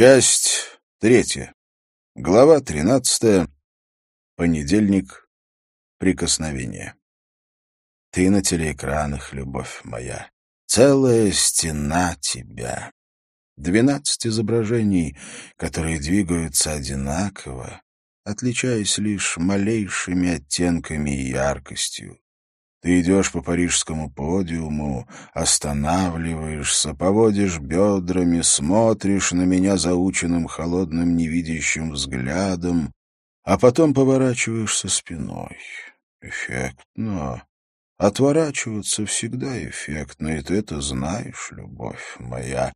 Часть третья. Глава тринадцатая. Понедельник. Прикосновение. Ты на телеэкранах, любовь моя. Целая стена тебя. Двенадцать изображений, которые двигаются одинаково, отличаясь лишь малейшими оттенками и яркостью. Ты идешь по парижскому подиуму, останавливаешься, поводишь бедрами, смотришь на меня заученным холодным невидящим взглядом, а потом поворачиваешься спиной. Эффектно. Отворачиваться всегда эффектно, и ты это знаешь, любовь моя.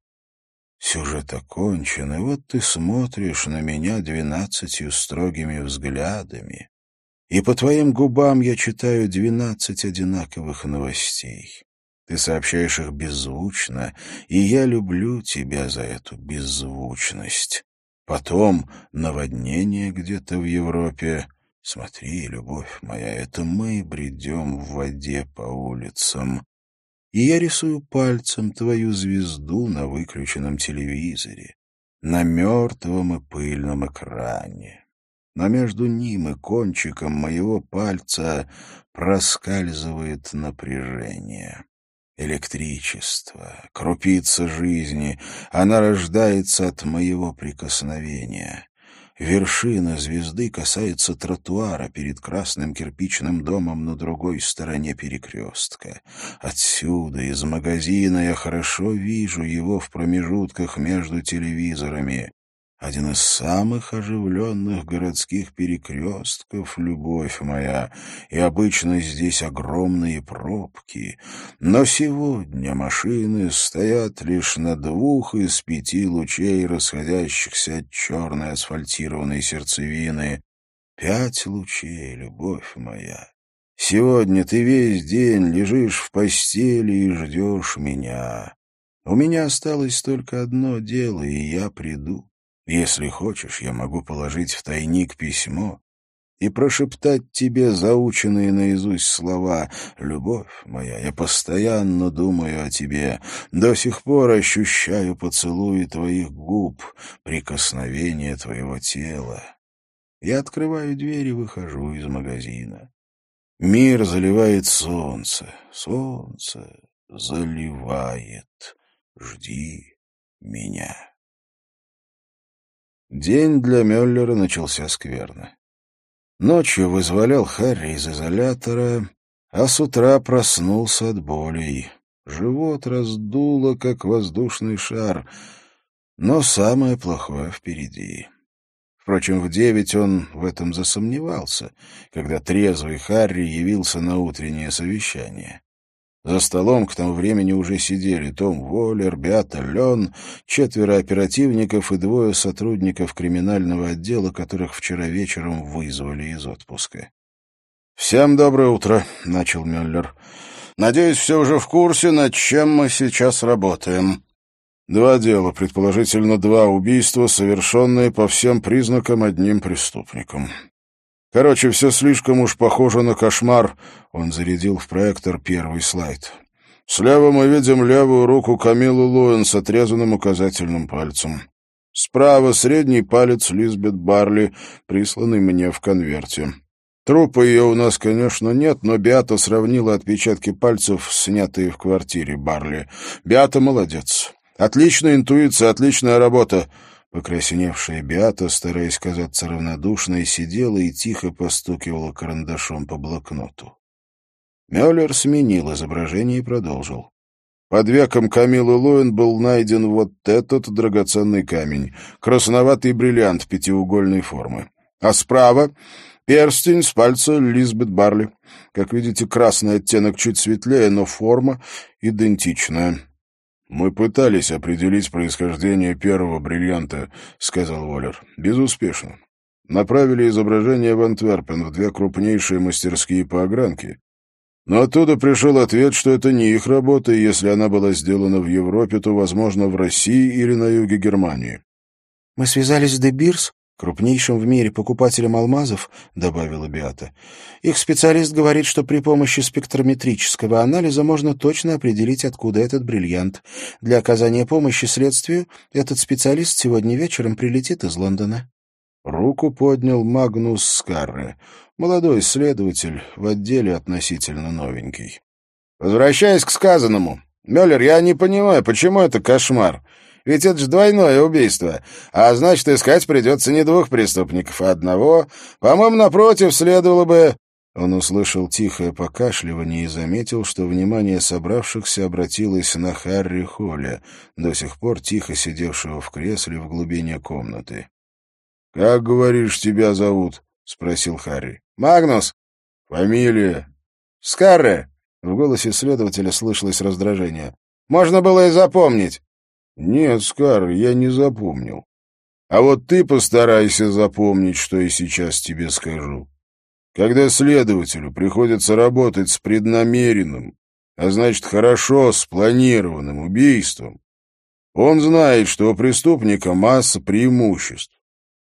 Сюжет окончен, и вот ты смотришь на меня двенадцатью строгими взглядами, и по твоим губам я читаю двенадцать одинаковых новостей. Ты сообщаешь их беззвучно, и я люблю тебя за эту беззвучность. Потом наводнение где-то в Европе. Смотри, любовь моя, это мы бредем в воде по улицам. И я рисую пальцем твою звезду на выключенном телевизоре, на мертвом и пыльном экране но между ним и кончиком моего пальца проскальзывает напряжение. Электричество, крупица жизни, она рождается от моего прикосновения. Вершина звезды касается тротуара перед красным кирпичным домом на другой стороне перекрестка. Отсюда, из магазина, я хорошо вижу его в промежутках между телевизорами один из самых оживленных городских перекрестков, любовь моя, и обычно здесь огромные пробки. Но сегодня машины стоят лишь на двух из пяти лучей, расходящихся от черной асфальтированной сердцевины. Пять лучей, любовь моя. Сегодня ты весь день лежишь в постели и ждешь меня. У меня осталось только одно дело, и я приду. Если хочешь, я могу положить в тайник письмо и прошептать тебе заученные наизусть слова. Любовь моя, я постоянно думаю о тебе, до сих пор ощущаю поцелуи твоих губ, прикосновение твоего тела. Я открываю дверь и выхожу из магазина. Мир заливает солнце, солнце заливает. Жди меня. День для Мюллера начался скверно. Ночью вызволял Харри из изолятора, а с утра проснулся от болей. Живот раздуло, как воздушный шар, но самое плохое впереди. Впрочем, в девять он в этом засомневался, когда трезвый Харри явился на утреннее совещание. За столом к тому времени уже сидели Том Воллер, Беата Лен, четверо оперативников и двое сотрудников криминального отдела, которых вчера вечером вызвали из отпуска. «Всем доброе утро», — начал Мюллер. «Надеюсь, все уже в курсе, над чем мы сейчас работаем». «Два дела, предположительно два убийства, совершенные по всем признакам одним преступником. Короче, все слишком уж похоже на кошмар. Он зарядил в проектор первый слайд. Слева мы видим левую руку Камилы Луэн с отрезанным указательным пальцем. Справа средний палец Лизбет Барли, присланный мне в конверте. Трупа ее у нас, конечно, нет, но Биата сравнила отпечатки пальцев, снятые в квартире Барли. Биата молодец. Отличная интуиция, отличная работа. Покрасневшая Биата, стараясь казаться равнодушной, сидела и тихо постукивала карандашом по блокноту. Мюллер сменил изображение и продолжил. Под веком Камилы Лоэн был найден вот этот драгоценный камень, красноватый бриллиант пятиугольной формы. А справа — перстень с пальца Лизбет Барли. Как видите, красный оттенок чуть светлее, но форма идентичная. «Мы пытались определить происхождение первого бриллианта», — сказал Воллер. «Безуспешно. Направили изображение в Антверпен, в две крупнейшие мастерские по огранке. Но оттуда пришел ответ, что это не их работа, и если она была сделана в Европе, то, возможно, в России или на юге Германии». «Мы связались с Дебирс?» Крупнейшим в мире покупателем алмазов, — добавила Биата. Их специалист говорит, что при помощи спектрометрического анализа можно точно определить, откуда этот бриллиант. Для оказания помощи следствию этот специалист сегодня вечером прилетит из Лондона. Руку поднял Магнус Скарре, молодой следователь, в отделе относительно новенький. «Возвращаясь к сказанному, Мюллер, я не понимаю, почему это кошмар?» Ведь это же двойное убийство. А значит, искать придется не двух преступников, а одного. По-моему, напротив, следовало бы...» Он услышал тихое покашливание и заметил, что внимание собравшихся обратилось на Харри Холля, до сих пор тихо сидевшего в кресле в глубине комнаты. «Как, говоришь, тебя зовут?» — спросил Харри. «Магнус». «Фамилия?» «Скарре». В голосе следователя слышалось раздражение. «Можно было и запомнить». «Нет, Скар, я не запомнил. А вот ты постарайся запомнить, что я сейчас тебе скажу. Когда следователю приходится работать с преднамеренным, а значит, хорошо спланированным убийством, он знает, что у преступника масса преимуществ.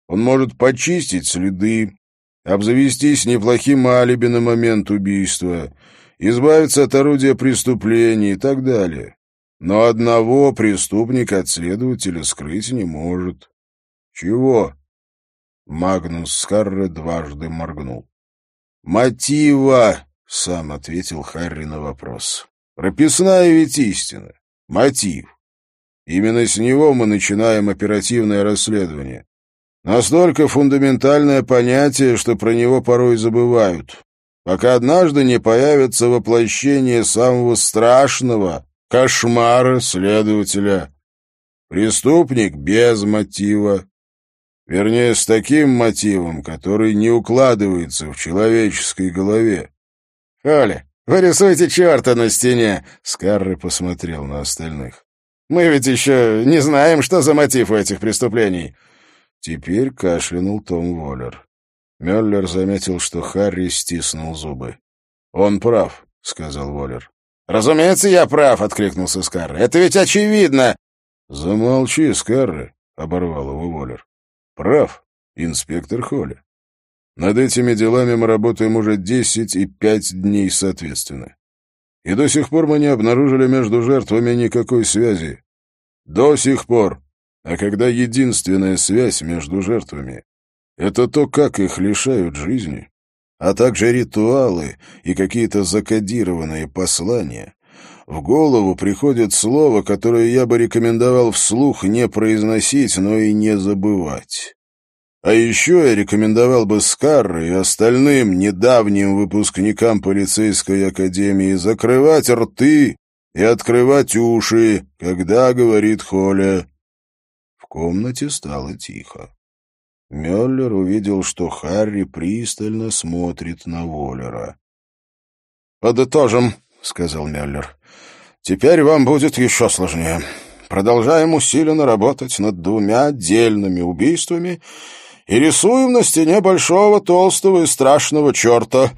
Он может почистить следы, обзавестись неплохим алиби на момент убийства, избавиться от орудия преступления и так далее. Но одного преступника от следователя скрыть не может. Чего? Магнус Скарре дважды моргнул. Мотива, сам ответил Харри на вопрос. Прописная ведь истина. Мотив. Именно с него мы начинаем оперативное расследование. Настолько фундаментальное понятие, что про него порой забывают. Пока однажды не появится воплощение самого страшного, Кошмары следователя. Преступник без мотива. Вернее, с таким мотивом, который не укладывается в человеческой голове. — Оля, вы рисуете черта на стене! — Скарри посмотрел на остальных. — Мы ведь еще не знаем, что за мотив у этих преступлений. Теперь кашлянул Том Воллер. Мюллер заметил, что Харри стиснул зубы. — Он прав, — сказал Воллер. «Разумеется, я прав», — откликнулся Скарре. «Это ведь очевидно». «Замолчи, Скарре», — оборвал его Воллер. «Прав, инспектор Холли. Над этими делами мы работаем уже десять и пять дней соответственно. И до сих пор мы не обнаружили между жертвами никакой связи. До сих пор. А когда единственная связь между жертвами — это то, как их лишают жизни, а также ритуалы и какие-то закодированные послания, в голову приходит слово, которое я бы рекомендовал вслух не произносить, но и не забывать. А еще я рекомендовал бы Скарре и остальным недавним выпускникам полицейской академии закрывать рты и открывать уши, когда говорит Холя. В комнате стало тихо. Мюллер увидел, что Харри пристально смотрит на Воллера. «Подытожим», — сказал Мюллер. «Теперь вам будет еще сложнее. Продолжаем усиленно работать над двумя отдельными убийствами и рисуем на стене большого, толстого и страшного черта.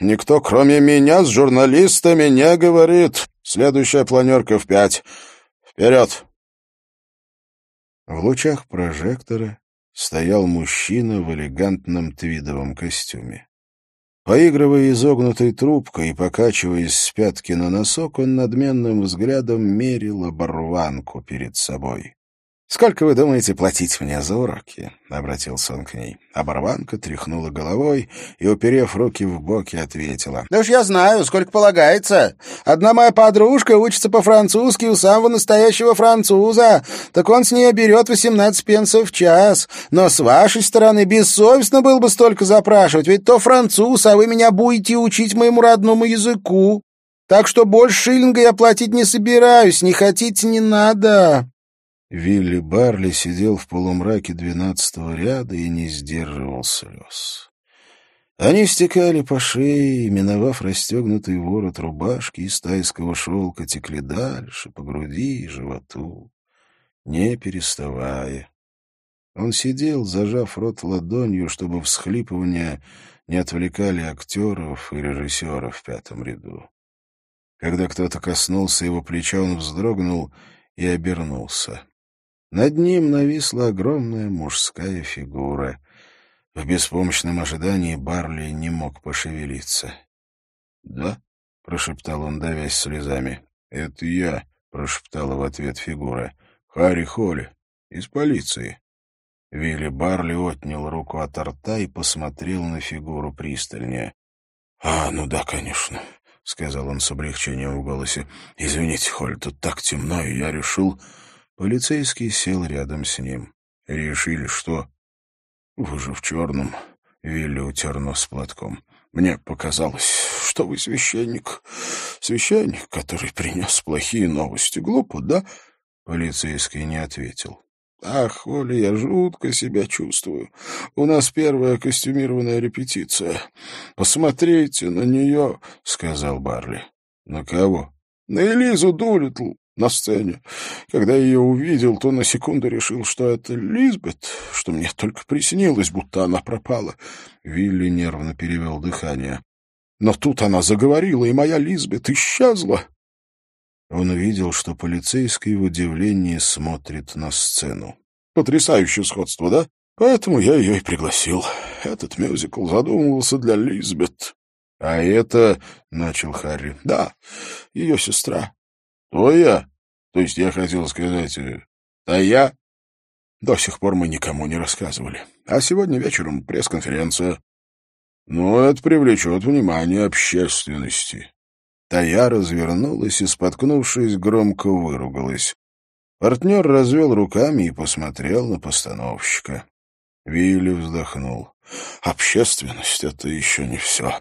Никто, кроме меня, с журналистами не говорит. Следующая планерка в пять. Вперед!» В лучах прожектора стоял мужчина в элегантном твидовом костюме. Поигрывая изогнутой трубкой и покачиваясь с пятки на носок, он надменным взглядом мерил оборванку перед собой. «Сколько вы думаете платить мне за уроки?» — обратился он к ней. Оборванка тряхнула головой и, уперев руки в боки, ответила. «Да уж я знаю, сколько полагается. Одна моя подружка учится по-французски у самого настоящего француза. Так он с нее берет восемнадцать пенсов в час. Но с вашей стороны бессовестно было бы столько запрашивать, ведь то француз, а вы меня будете учить моему родному языку. Так что больше шиллинга я платить не собираюсь. Не хотите — не надо». Вилли Барли сидел в полумраке двенадцатого ряда и не сдерживал слез. Они стекали по шее, миновав расстегнутый ворот рубашки из тайского шелка, текли дальше, по груди и животу, не переставая. Он сидел, зажав рот ладонью, чтобы всхлипывания не отвлекали актеров и режиссеров в пятом ряду. Когда кто-то коснулся его плеча, он вздрогнул и обернулся. Над ним нависла огромная мужская фигура. В беспомощном ожидании Барли не мог пошевелиться. «Да?» — прошептал он, давясь слезами. «Это я», — прошептала в ответ фигура. «Харри Холли, из полиции». Вилли Барли отнял руку от рта и посмотрел на фигуру пристальнее. «А, ну да, конечно», — сказал он с облегчением в голосе. «Извините, Холь, тут так темно, и я решил...» Полицейский сел рядом с ним. «Решили, что...» «Вы же в черном...» — Вилли утер нос платком. «Мне показалось, что вы священник. Священник, который принес плохие новости. Глупо, да?» Полицейский не ответил. «Ах, Оля, я жутко себя чувствую. У нас первая костюмированная репетиция. Посмотрите на нее», — сказал Барли. «На кого?» «На Элизу Дулитл на сцене. Когда я ее увидел, то на секунду решил, что это Лизбет, что мне только приснилось, будто она пропала». Вилли нервно перевел дыхание. «Но тут она заговорила, и моя Лизбет исчезла». Он увидел, что полицейский в удивлении смотрит на сцену. «Потрясающее сходство, да? Поэтому я ее и пригласил. Этот мюзикл задумывался для Лизбет». «А это...» — начал Харри. «Да, ее сестра». «Твоя? То есть я хотел сказать... А я?» До сих пор мы никому не рассказывали. А сегодня вечером пресс-конференция. Ну, это привлечет внимание общественности. Тая развернулась и, споткнувшись, громко выругалась. Партнер развел руками и посмотрел на постановщика. Вилли вздохнул. «Общественность — это еще не все.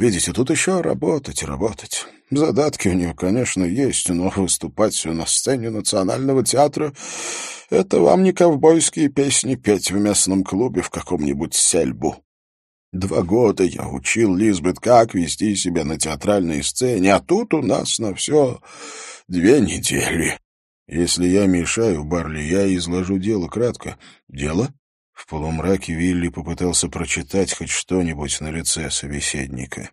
Видите, тут еще работать работать. Задатки у нее, конечно, есть, но выступать на сцене Национального театра — это вам не ковбойские песни петь в местном клубе в каком-нибудь сельбу. Два года я учил Лизбет, как вести себя на театральной сцене, а тут у нас на все две недели. Если я мешаю, Барли, я изложу дело кратко. Дело? В полумраке Вилли попытался прочитать хоть что-нибудь на лице собеседника.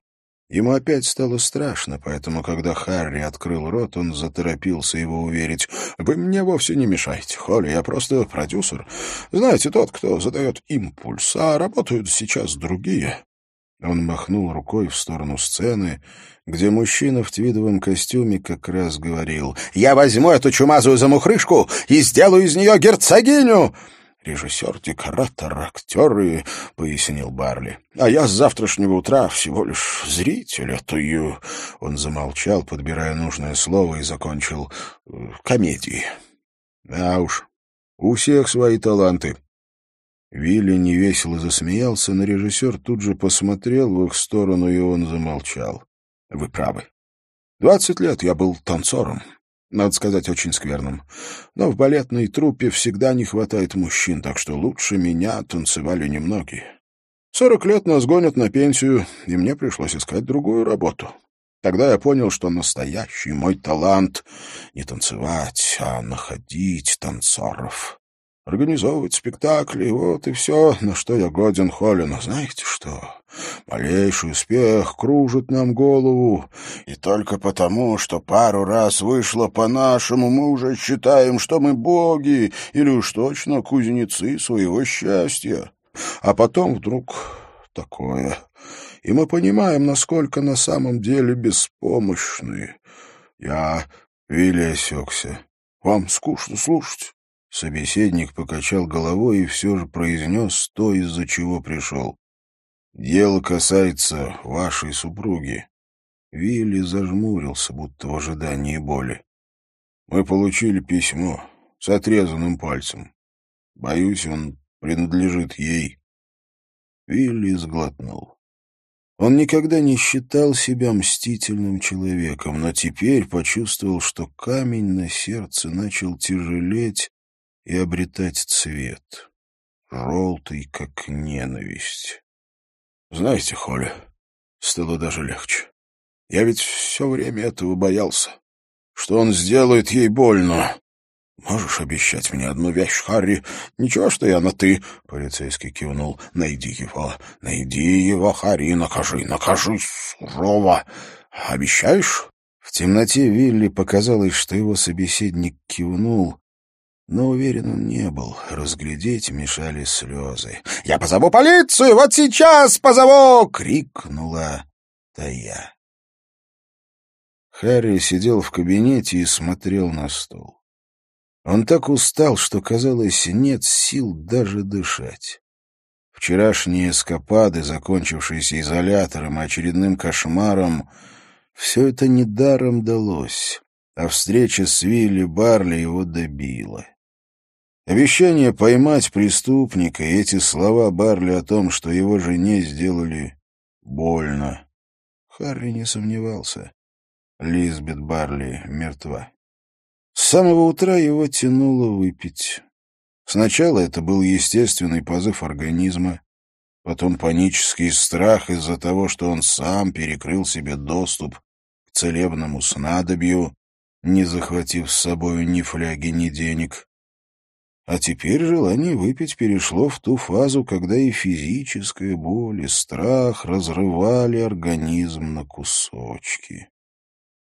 Ему опять стало страшно, поэтому, когда Харри открыл рот, он заторопился его уверить. «Вы мне вовсе не мешаете, Холли, я просто продюсер. Знаете, тот, кто задает импульс, а работают сейчас другие». Он махнул рукой в сторону сцены, где мужчина в твидовом костюме как раз говорил «Я возьму эту чумазую замухрышку и сделаю из нее герцогиню!» Режиссер, декоратор, актеры, — пояснил Барли. — А я с завтрашнего утра всего лишь зритель этой... Он замолчал, подбирая нужное слово, и закончил э, комедии. — Да уж, у всех свои таланты. Вилли невесело засмеялся, но режиссер тут же посмотрел в их сторону, и он замолчал. — Вы правы. Двадцать лет я был танцором надо сказать, очень скверным. Но в балетной труппе всегда не хватает мужчин, так что лучше меня танцевали немногие. Сорок лет нас гонят на пенсию, и мне пришлось искать другую работу. Тогда я понял, что настоящий мой талант — не танцевать, а находить танцоров организовывать спектакли, вот и все, на что я годен Холлин. Знаете что? Малейший успех кружит нам голову, и только потому, что пару раз вышло по-нашему, мы уже считаем, что мы боги или уж точно кузнецы своего счастья. А потом вдруг такое, и мы понимаем, насколько на самом деле беспомощны. Я Вилли осекся. Вам скучно слушать? Собеседник покачал головой и все же произнес то, из-за чего пришел. «Дело касается вашей супруги». Вилли зажмурился, будто в ожидании боли. «Мы получили письмо с отрезанным пальцем. Боюсь, он принадлежит ей». Вилли сглотнул. Он никогда не считал себя мстительным человеком, но теперь почувствовал, что камень на сердце начал тяжелеть и обретать цвет, желтый, как ненависть. Знаете, Холя, стало даже легче. Я ведь все время этого боялся, что он сделает ей больно. Можешь обещать мне одну вещь, Харри? Ничего, что я на «ты», — полицейский кивнул. Найди его, найди его, Харри, накажи, накажи сурово. Обещаешь? В темноте Вилли показалось, что его собеседник кивнул, Но уверен он не был. Разглядеть мешали слезы. «Я позову полицию! Вот сейчас позову!» — крикнула Тая. Харри сидел в кабинете и смотрел на стол. Он так устал, что, казалось, нет сил даже дышать. Вчерашние эскапады, закончившиеся изолятором и очередным кошмаром, все это недаром далось, а встреча с Вилли Барли его добила. Обещание поймать преступника и эти слова Барли о том, что его жене сделали больно. Харри не сомневался. Лизбет Барли мертва. С самого утра его тянуло выпить. Сначала это был естественный позыв организма, потом панический страх из-за того, что он сам перекрыл себе доступ к целебному снадобью, не захватив с собой ни фляги, ни денег. А теперь желание выпить перешло в ту фазу, когда и физическая боль, и страх разрывали организм на кусочки.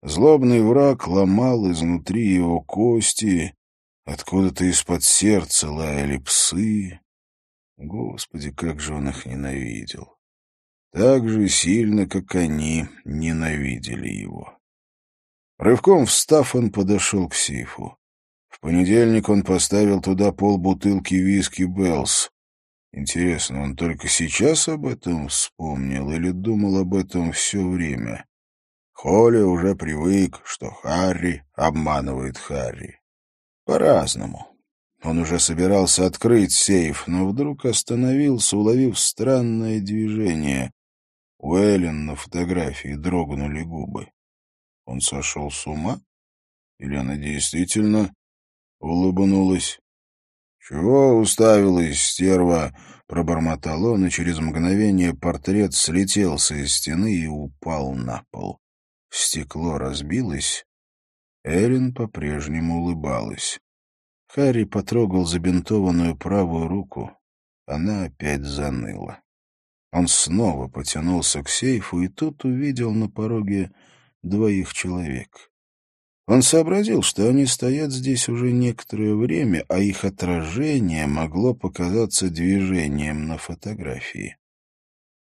Злобный враг ломал изнутри его кости, откуда-то из-под сердца лаяли псы. Господи, как же он их ненавидел! Так же сильно, как они ненавидели его. Рывком встав, он подошел к сейфу. Понедельник он поставил туда полбутылки виски «Беллс». Интересно, он только сейчас об этом вспомнил или думал об этом все время? Холе уже привык, что Харри обманывает Харри. По-разному. Он уже собирался открыть сейф, но вдруг остановился, уловив странное движение. У Эллен на фотографии дрогнули губы. Он сошел с ума? Или она действительно улыбнулась. «Чего уставилась, стерва?» — пробормотал он, и через мгновение портрет слетелся из стены и упал на пол. Стекло разбилось. Эрин по-прежнему улыбалась. Харри потрогал забинтованную правую руку. Она опять заныла. Он снова потянулся к сейфу и тут увидел на пороге двоих человек. Он сообразил, что они стоят здесь уже некоторое время, а их отражение могло показаться движением на фотографии.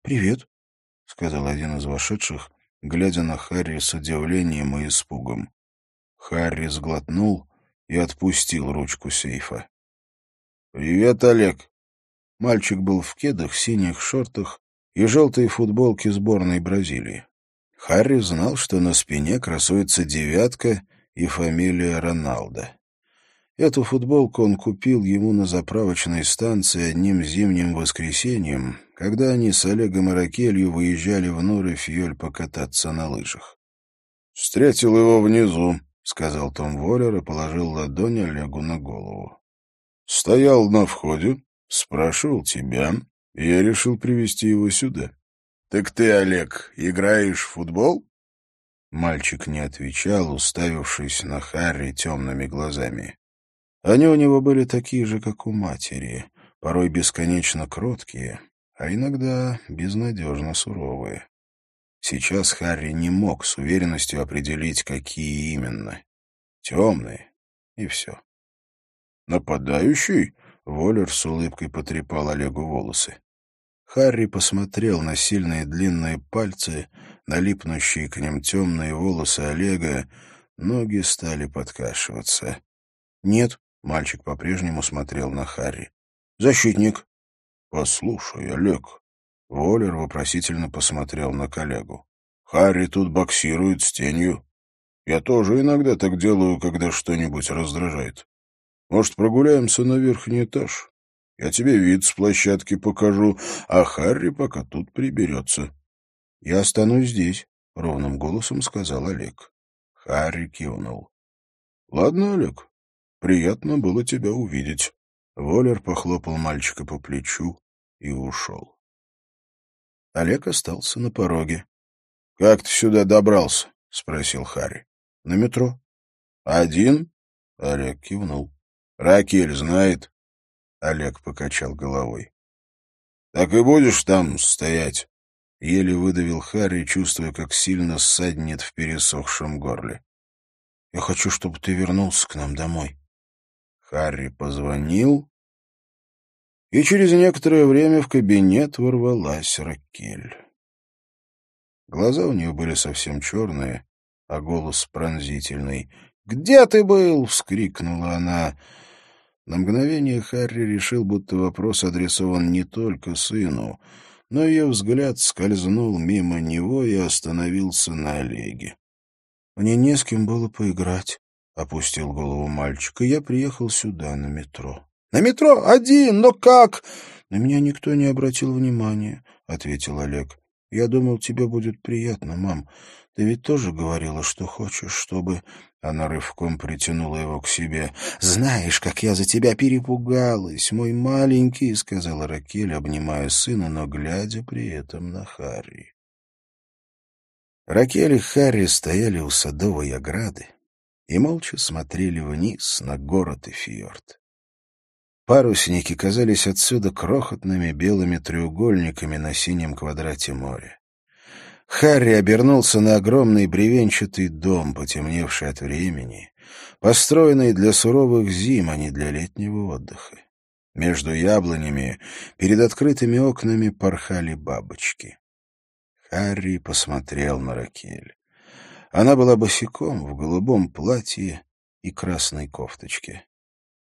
«Привет», — сказал один из вошедших, глядя на Харри с удивлением и испугом. Харри сглотнул и отпустил ручку сейфа. «Привет, Олег!» Мальчик был в кедах, синих шортах и желтой футболке сборной Бразилии. Харри знал, что на спине красуется девятка и фамилия Роналдо. Эту футболку он купил ему на заправочной станции одним зимним воскресеньем, когда они с Олегом и Ракелью выезжали в Нуре-Фьоль покататься на лыжах. «Встретил его внизу», — сказал Том Воллер и положил ладонь Олегу на голову. «Стоял на входе, спрашивал тебя, и я решил привести его сюда». «Так ты, Олег, играешь в футбол?» Мальчик не отвечал, уставившись на Харри темными глазами. Они у него были такие же, как у матери, порой бесконечно кроткие, а иногда безнадежно суровые. Сейчас Харри не мог с уверенностью определить, какие именно. Темные, и все. «Нападающий?» — Воллер с улыбкой потрепал Олегу волосы. Харри посмотрел на сильные длинные пальцы, налипнущие к ним темные волосы Олега, ноги стали подкашиваться. «Нет», — мальчик по-прежнему смотрел на Харри. «Защитник». «Послушай, Олег». Воллер вопросительно посмотрел на коллегу. «Харри тут боксирует с тенью. Я тоже иногда так делаю, когда что-нибудь раздражает. Может, прогуляемся на верхний этаж? Я тебе вид с площадки покажу, а Харри пока тут приберется. — Я останусь здесь, — ровным голосом сказал Олег. Харри кивнул. — Ладно, Олег, приятно было тебя увидеть. Воллер похлопал мальчика по плечу и ушел. Олег остался на пороге. — Как ты сюда добрался? — спросил Харри. — На метро. — Один? — Олег кивнул. — Ракель знает? Олег покачал головой. «Так и будешь там стоять?» Еле выдавил Харри, чувствуя, как сильно ссаднет в пересохшем горле. «Я хочу, чтобы ты вернулся к нам домой». Харри позвонил, и через некоторое время в кабинет ворвалась Ракель. Глаза у нее были совсем черные, а голос пронзительный. «Где ты был?» — вскрикнула она. На мгновение Харри решил, будто вопрос адресован не только сыну, но ее взгляд скользнул мимо него и остановился на Олеге. «Мне не с кем было поиграть», — опустил голову мальчик, — «и я приехал сюда, на метро». «На метро? Один? Но как?» «На меня никто не обратил внимания», — ответил Олег. «Я думал, тебе будет приятно, мам. Ты ведь тоже говорила, что хочешь, чтобы...» Она рывком притянула его к себе. «Знаешь, как я за тебя перепугалась, мой маленький», — сказала Ракель, обнимая сына, но глядя при этом на Харри. Ракель и Харри стояли у садовой ограды и молча смотрели вниз на город и фьорд. Парусники казались отсюда крохотными белыми треугольниками на синем квадрате моря. Харри обернулся на огромный бревенчатый дом, потемневший от времени, построенный для суровых зим, а не для летнего отдыха. Между яблонями перед открытыми окнами порхали бабочки. Харри посмотрел на Ракель. Она была босиком в голубом платье и красной кофточке.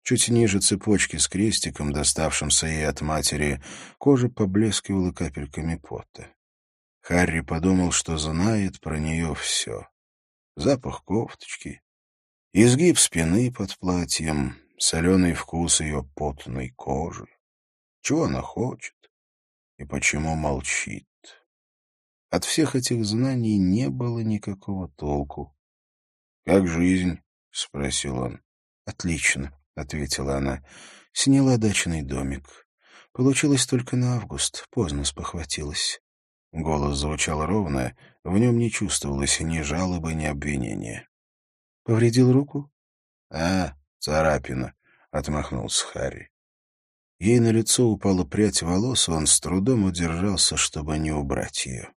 Чуть ниже цепочки с крестиком, доставшимся ей от матери, кожа поблескивала капельками пота. Харри подумал, что знает про нее все. Запах кофточки, изгиб спины под платьем, соленый вкус ее потной кожи. Чего она хочет и почему молчит. От всех этих знаний не было никакого толку. — Как жизнь? — спросил он. — Отлично, — ответила она. — Сняла дачный домик. Получилось только на август, поздно спохватилась. Голос звучал ровно, в нем не чувствовалось ни жалобы, ни обвинения. «Повредил руку?» «А, царапина», — отмахнулся Харри. Ей на лицо упала прядь волос, и он с трудом удержался, чтобы не убрать ее.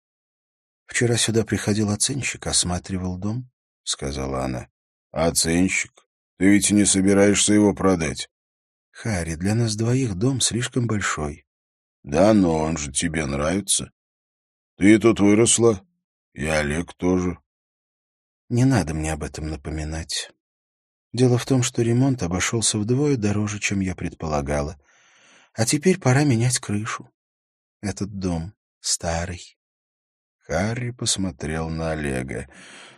«Вчера сюда приходил оценщик, осматривал дом», — сказала она. «Оценщик? Ты ведь не собираешься его продать?» «Харри, для нас двоих дом слишком большой». «Да, но он же тебе нравится. Ты тут выросла, и Олег тоже. Не надо мне об этом напоминать. Дело в том, что ремонт обошелся вдвое дороже, чем я предполагала. А теперь пора менять крышу. Этот дом старый. Харри посмотрел на Олега.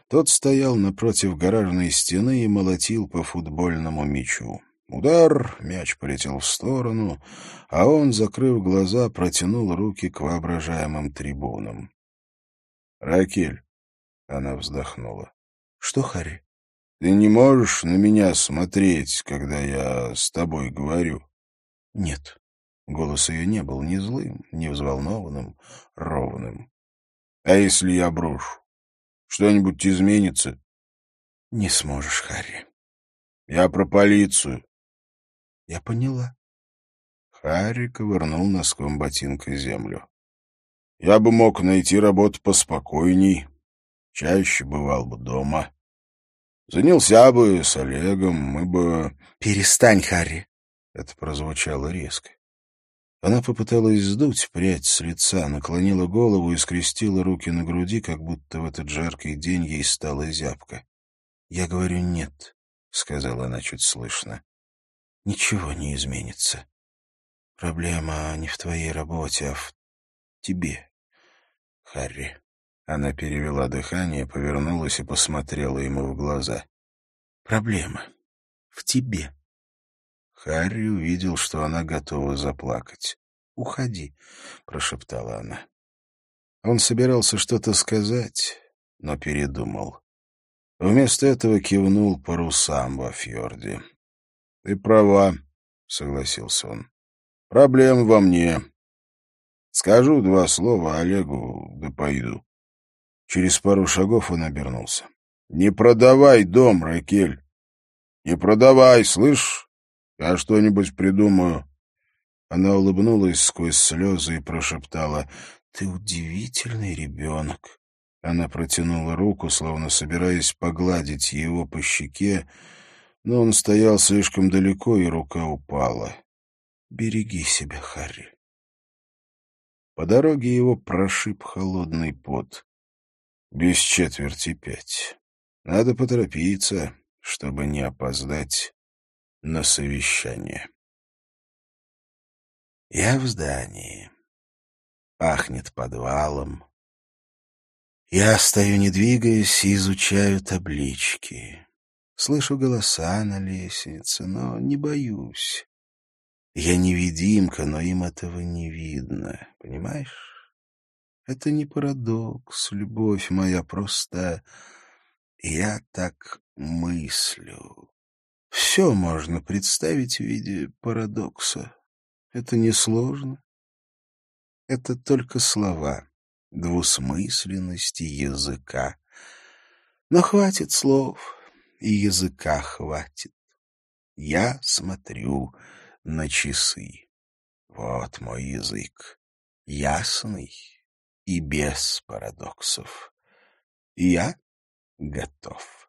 Тот стоял напротив гаражной стены и молотил по футбольному мячу. Удар, мяч полетел в сторону, а он, закрыв глаза, протянул руки к воображаемым трибунам. «Ракель», — она вздохнула. «Что, Харри?» «Ты не можешь на меня смотреть, когда я с тобой говорю?» «Нет». Голос ее не был ни злым, ни взволнованным, ровным. «А если я брошу? Что-нибудь изменится?» «Не сможешь, Харри». «Я про полицию. Я поняла. Харри ковырнул носком ботинка землю. Я бы мог найти работу поспокойней. Чаще бывал бы дома. Занялся бы с Олегом, мы бы... «Перестань, Харри!» Это прозвучало резко. Она попыталась сдуть прядь с лица, наклонила голову и скрестила руки на груди, как будто в этот жаркий день ей стало зябко. «Я говорю нет», — сказала она чуть слышно ничего не изменится. Проблема не в твоей работе, а в тебе, Харри. Она перевела дыхание, повернулась и посмотрела ему в глаза. Проблема в тебе. Харри увидел, что она готова заплакать. «Уходи», — прошептала она. Он собирался что-то сказать, но передумал. Вместо этого кивнул парусам во фьорде. Ты права, согласился он. Проблема во мне. Скажу два слова Олегу, да пойду. Через пару шагов он обернулся. Не продавай дом, Ракель. Не продавай, слышь? Я что-нибудь придумаю. Она улыбнулась сквозь слезы и прошептала. Ты удивительный ребенок. Она протянула руку, словно собираясь погладить его по щеке, Но он стоял слишком далеко, и рука упала. «Береги себя, Харри». По дороге его прошиб холодный пот. Без четверти пять. Надо поторопиться, чтобы не опоздать на совещание. Я в здании. Пахнет подвалом. Я стою, не двигаясь, и изучаю таблички. Слышу голоса на лестнице, но не боюсь. Я невидимка, но им этого не видно, понимаешь? Это не парадокс, любовь моя, просто я так мыслю. Все можно представить в виде парадокса. Это несложно. Это только слова, двусмысленности языка. Но хватит слов, и языка хватит. Я смотрю на часы. Вот мой язык, ясный и без парадоксов. Я готов.